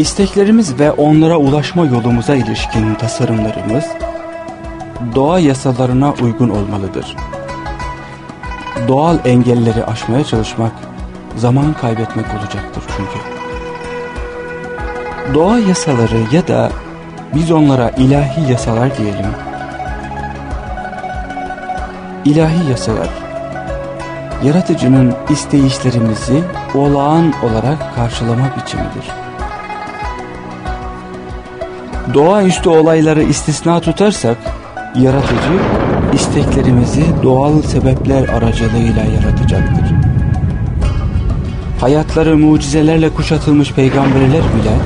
isteklerimiz ve onlara ulaşma yolumuza ilişkin tasarımlarımız doğa yasalarına uygun olmalıdır. Doğal engelleri aşmaya çalışmak zaman kaybetmek olacaktır çünkü. Doğa yasaları ya da biz onlara ilahi yasalar diyelim. İlahi yasalar yaratıcının isteyişlerimizi olağan olarak karşılama biçimidir. Doğaüstü olayları istisna tutarsak, yaratıcı isteklerimizi doğal sebepler aracılığıyla yaratacaktır. Hayatları mucizelerle kuşatılmış peygamberler bile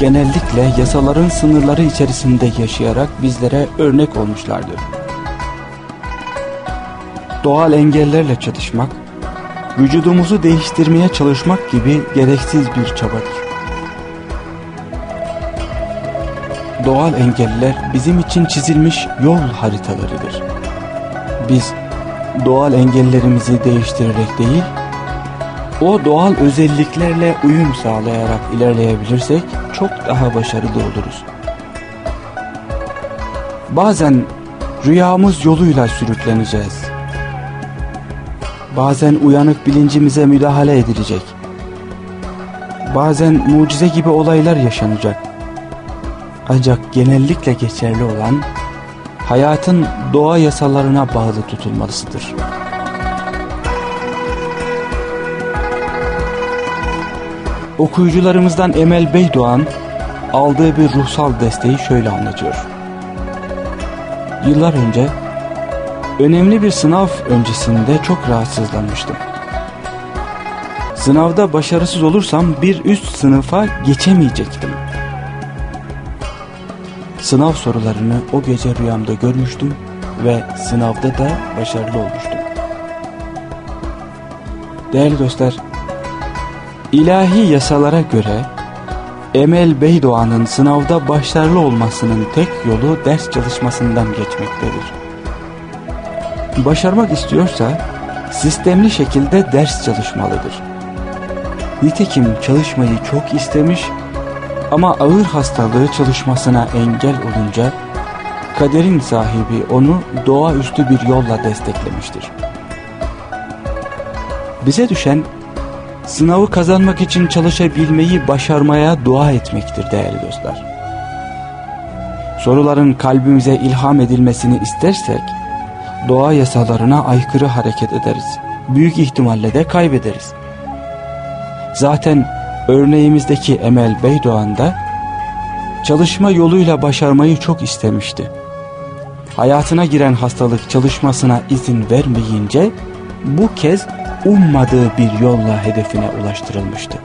genellikle yasaların sınırları içerisinde yaşayarak bizlere örnek olmuşlardır. Doğal engellerle çatışmak, vücudumuzu değiştirmeye çalışmak gibi gereksiz bir çabadır. Doğal engeller bizim için çizilmiş yol haritalarıdır. Biz doğal engellerimizi değiştirerek değil, o doğal özelliklerle uyum sağlayarak ilerleyebilirsek çok daha başarılı oluruz. Bazen rüyamız yoluyla sürükleneceğiz Bazen uyanık bilincimize müdahale edilecek. Bazen mucize gibi olaylar yaşanacak. Ancak genellikle geçerli olan hayatın doğa yasalarına bağlı tutulmalısıdır. Okuyucularımızdan Emel Beydoğan aldığı bir ruhsal desteği şöyle anlatıyor. Yıllar önce Önemli bir sınav öncesinde çok rahatsızlanmıştım. Sınavda başarısız olursam bir üst sınıfa geçemeyecektim. Sınav sorularını o gece rüyamda görmüştüm ve sınavda da başarılı olmuştum. Değerli dostlar, ilahi yasalara göre Emel Beydoğan'ın sınavda başarılı olmasının tek yolu ders çalışmasından geçmektedir başarmak istiyorsa sistemli şekilde ders çalışmalıdır. Nitekim çalışmayı çok istemiş ama ağır hastalığı çalışmasına engel olunca kaderin sahibi onu doğaüstü bir yolla desteklemiştir. Bize düşen sınavı kazanmak için çalışabilmeyi başarmaya dua etmektir değerli dostlar. Soruların kalbimize ilham edilmesini istersek doğa yasalarına aykırı hareket ederiz. Büyük ihtimalle de kaybederiz. Zaten örneğimizdeki Emel Beydoğan da çalışma yoluyla başarmayı çok istemişti. Hayatına giren hastalık çalışmasına izin vermeyince bu kez ummadığı bir yolla hedefine ulaştırılmıştı.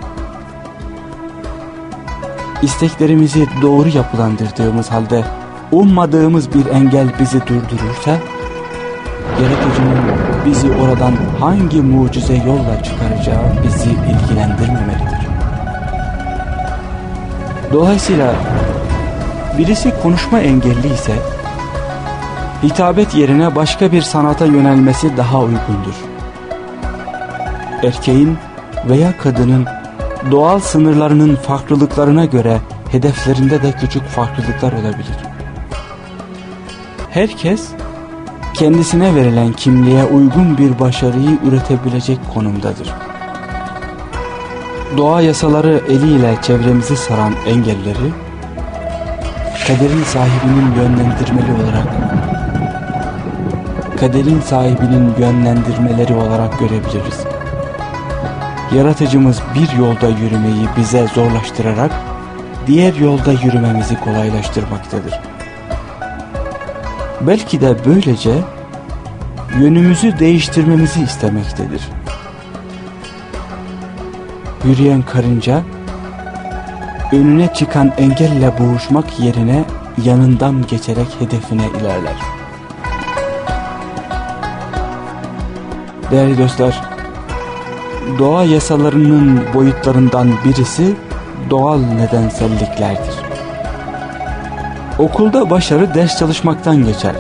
İsteklerimizi doğru yapılandırdığımız halde ummadığımız bir engel bizi durdurursa yaratıcının bizi oradan hangi mucize yolla çıkaracağı bizi ilgilendirmemelidir. Dolayısıyla birisi konuşma engelli ise hitabet yerine başka bir sanata yönelmesi daha uygundur. Erkeğin veya kadının doğal sınırlarının farklılıklarına göre hedeflerinde de küçük farklılıklar olabilir. Herkes kendisine verilen kimliğe uygun bir başarıyı üretebilecek konumdadır. Doğa yasaları eliyle çevremizi saran engelleri, kaderin sahibinin yönlendirmeli olarak, kaderin sahibinin yönlendirmeleri olarak görebiliriz. Yaratıcımız bir yolda yürümeyi bize zorlaştırarak, diğer yolda yürümemizi kolaylaştırmaktadır. Belki de böylece yönümüzü değiştirmemizi istemektedir. Yürüyen karınca önüne çıkan engelle boğuşmak yerine yanından geçerek hedefine ilerler. Değerli dostlar, doğa yasalarının boyutlarından birisi doğal nedenselliklerdir. Okulda başarı ders çalışmaktan geçer.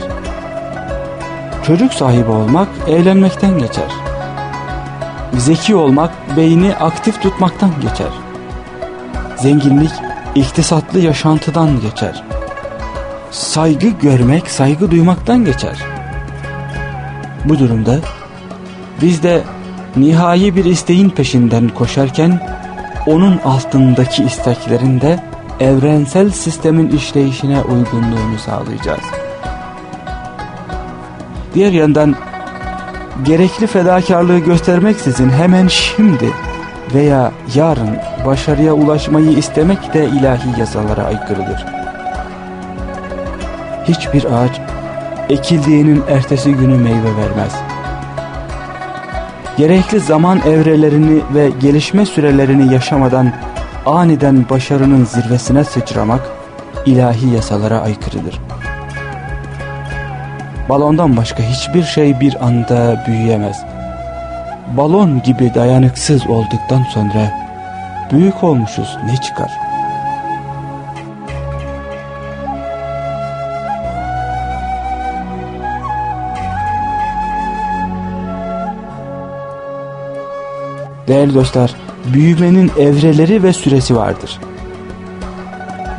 Çocuk sahibi olmak eğlenmekten geçer. Zeki olmak beyni aktif tutmaktan geçer. Zenginlik iktisatlı yaşantıdan geçer. Saygı görmek saygı duymaktan geçer. Bu durumda biz de nihai bir isteğin peşinden koşarken onun altındaki isteklerin de evrensel sistemin işleyişine uygunluğunu sağlayacağız. Diğer yandan gerekli fedakarlığı göstermeksizin hemen şimdi veya yarın başarıya ulaşmayı istemek de ilahi yasalara aykırıdır. Hiçbir ağaç ekildiğinin ertesi günü meyve vermez. Gerekli zaman evrelerini ve gelişme sürelerini yaşamadan aniden başarının zirvesine sıçramak ilahi yasalara aykırıdır. Balondan başka hiçbir şey bir anda büyüyemez. Balon gibi dayanıksız olduktan sonra büyük olmuşuz ne çıkar? Değerli dostlar, büyümenin evreleri ve süresi vardır.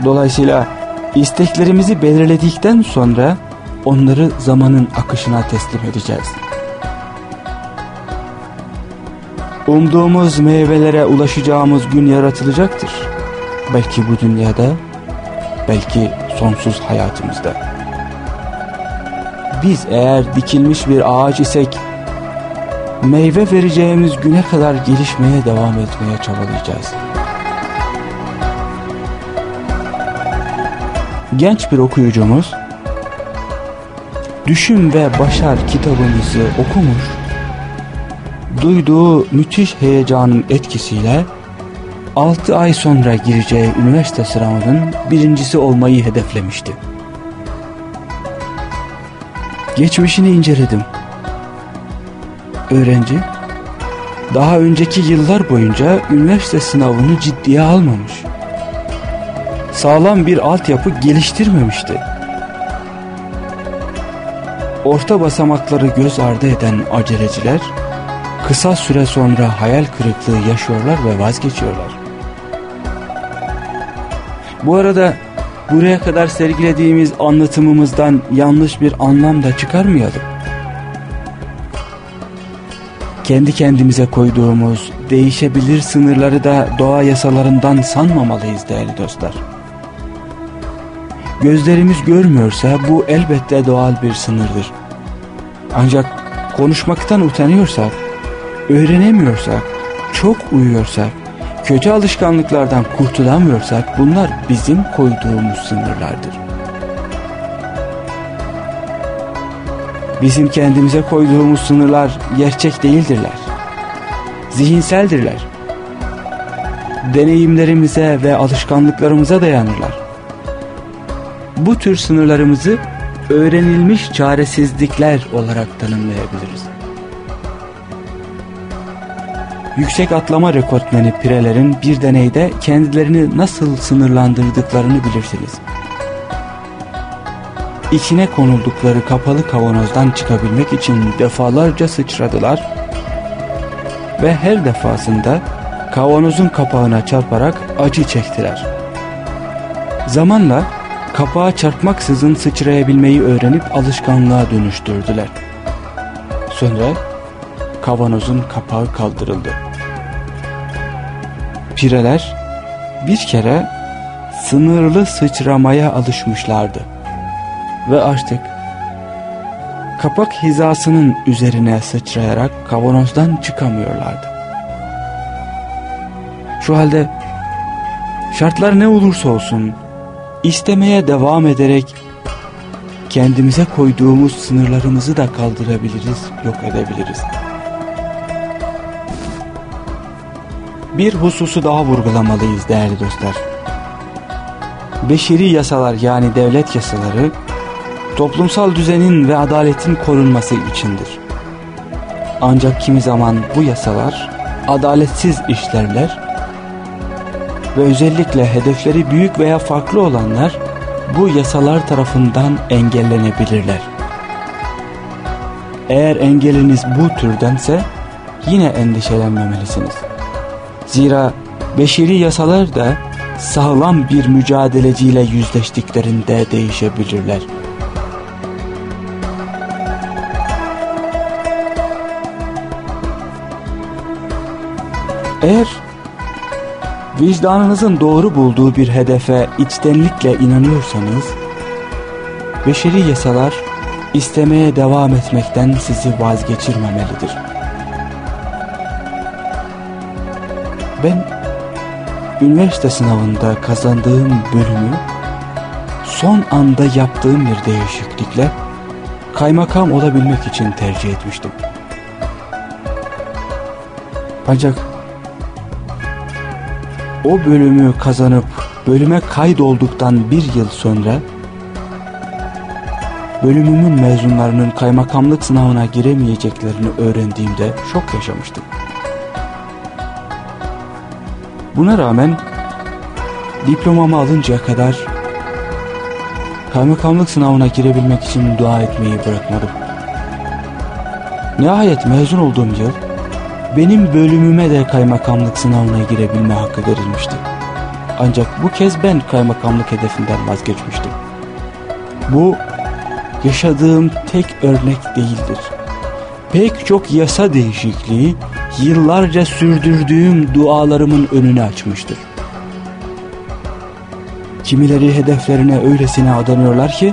Dolayısıyla isteklerimizi belirledikten sonra onları zamanın akışına teslim edeceğiz. Umduğumuz meyvelere ulaşacağımız gün yaratılacaktır. Belki bu dünyada, belki sonsuz hayatımızda. Biz eğer dikilmiş bir ağaç isek, meyve vereceğimiz güne kadar gelişmeye devam etmeye çabalayacağız. Genç bir okuyucumuz, Düşün ve Başar kitabımızı okumuş, duyduğu müthiş heyecanın etkisiyle 6 ay sonra gireceği üniversite sınavının birincisi olmayı hedeflemişti. Geçmişini inceledim. Öğrenci daha önceki yıllar boyunca üniversite sınavını ciddiye almamış. Sağlam bir altyapı geliştirmemişti orta basamakları göz ardı eden aceleciler kısa süre sonra hayal kırıklığı yaşıyorlar ve vazgeçiyorlar. Bu arada buraya kadar sergilediğimiz anlatımımızdan yanlış bir anlam da çıkarmayalım. Kendi kendimize koyduğumuz değişebilir sınırları da doğa yasalarından sanmamalıyız değerli dostlar. Gözlerimiz görmüyorsa bu elbette doğal bir sınırdır. Ancak konuşmaktan utanıyorsak, öğrenemiyorsak, çok uyuyorsak, kötü alışkanlıklardan kurtulamıyorsak bunlar bizim koyduğumuz sınırlardır. Bizim kendimize koyduğumuz sınırlar gerçek değildirler. Zihinseldirler. Deneyimlerimize ve alışkanlıklarımıza dayanırlar bu tür sınırlarımızı öğrenilmiş çaresizlikler olarak tanımlayabiliriz. Yüksek atlama rekortmeni pirelerin bir deneyde kendilerini nasıl sınırlandırdıklarını bilirsiniz. İçine konuldukları kapalı kavanozdan çıkabilmek için defalarca sıçradılar ve her defasında kavanozun kapağına çarparak acı çektiler. Zamanla kapağa çarpmaksızın sıçrayabilmeyi öğrenip alışkanlığa dönüştürdüler. Sonra kavanozun kapağı kaldırıldı. Pireler bir kere sınırlı sıçramaya alışmışlardı. Ve artık kapak hizasının üzerine sıçrayarak kavanozdan çıkamıyorlardı. Şu halde şartlar ne olursa olsun istemeye devam ederek kendimize koyduğumuz sınırlarımızı da kaldırabiliriz, yok edebiliriz. Bir hususu daha vurgulamalıyız değerli dostlar. beşeri yasalar yani devlet yasaları toplumsal düzenin ve adaletin korunması içindir. Ancak kimi zaman bu yasalar adaletsiz işlerler ve özellikle hedefleri büyük veya farklı olanlar bu yasalar tarafından engellenebilirler. Eğer engeliniz bu türdense yine endişelenmemelisiniz. Zira beşeri yasalar da sağlam bir mücadeleciyle yüzleştiklerinde değişebilirler. Eğer vicdanınızın doğru bulduğu bir hedefe içtenlikle inanıyorsanız, beşeri yasalar istemeye devam etmekten sizi vazgeçirmemelidir. Ben üniversite sınavında kazandığım bölümü son anda yaptığım bir değişiklikle kaymakam olabilmek için tercih etmiştim. Ancak o bölümü kazanıp bölüme kaydolduktan bir yıl sonra bölümümün mezunlarının kaymakamlık sınavına giremeyeceklerini öğrendiğimde şok yaşamıştım. Buna rağmen diplomamı alıncaya kadar kaymakamlık sınavına girebilmek için dua etmeyi bırakmadım. Nihayet mezun olduğum yıl benim bölümüme de kaymakamlık sınavına girebilme hakkı verilmişti. Ancak bu kez ben kaymakamlık hedefinden vazgeçmiştim. Bu yaşadığım tek örnek değildir. Pek çok yasa değişikliği yıllarca sürdürdüğüm dualarımın önünü açmıştır. Kimileri hedeflerine öylesine adanıyorlar ki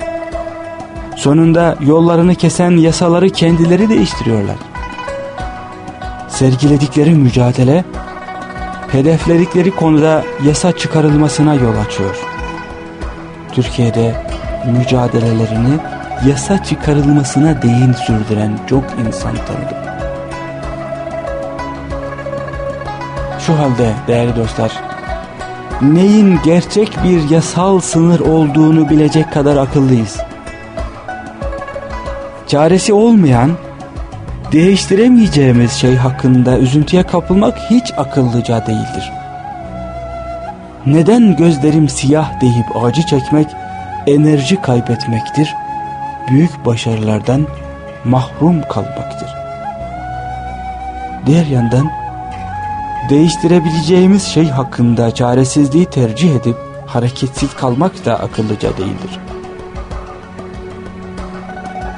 sonunda yollarını kesen yasaları kendileri değiştiriyorlar sergiledikleri mücadele hedefledikleri konuda yasa çıkarılmasına yol açıyor. Türkiye'de mücadelelerini yasa çıkarılmasına değin sürdüren çok insan tanıdım. Şu halde değerli dostlar, neyin gerçek bir yasal sınır olduğunu bilecek kadar akıllıyız. Çaresi olmayan değiştiremeyeceğimiz şey hakkında üzüntüye kapılmak hiç akıllıca değildir. Neden gözlerim siyah deyip acı çekmek enerji kaybetmektir, büyük başarılardan mahrum kalmaktır. Diğer yandan değiştirebileceğimiz şey hakkında çaresizliği tercih edip hareketsiz kalmak da akıllıca değildir.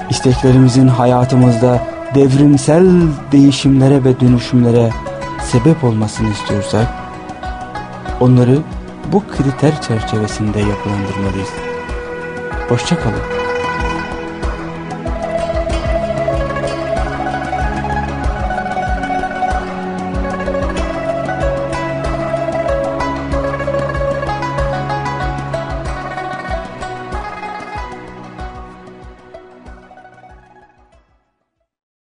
İsteklerimizin hayatımızda devrimsel değişimlere ve dönüşümlere sebep olmasını istiyorsak onları bu kriter çerçevesinde yapılandırmalıyız. Hoşçakalın.